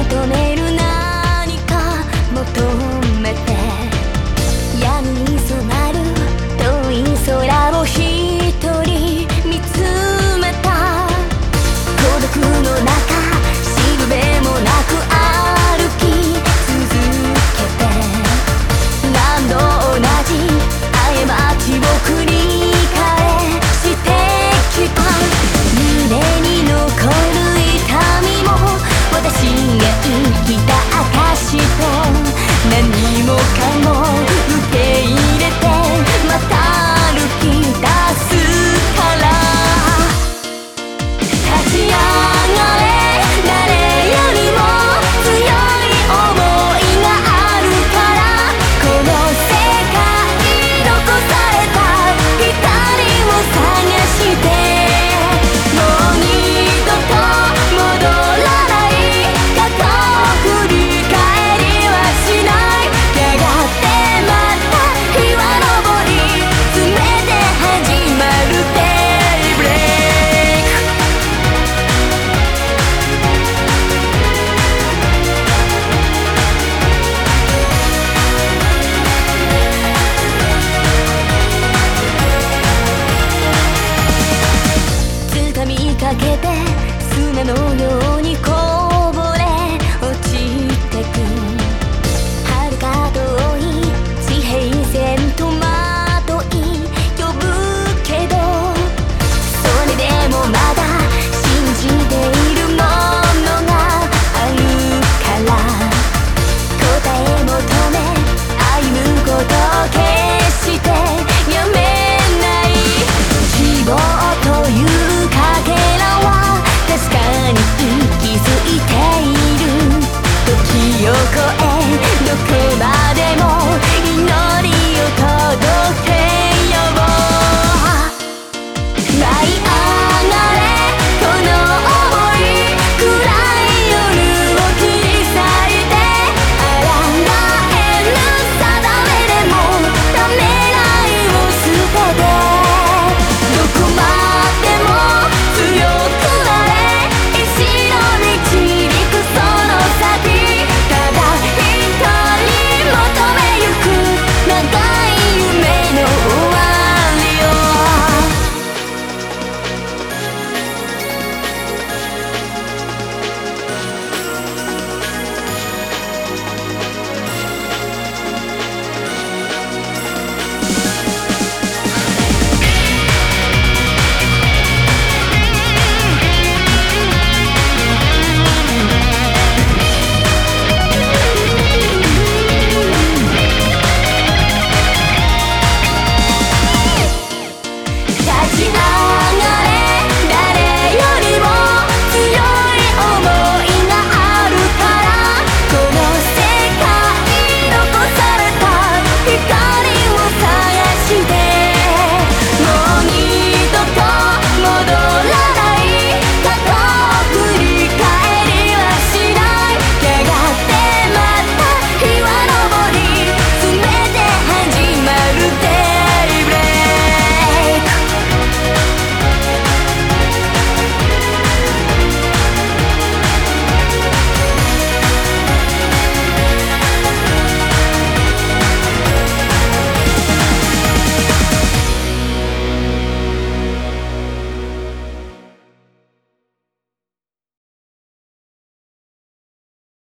認め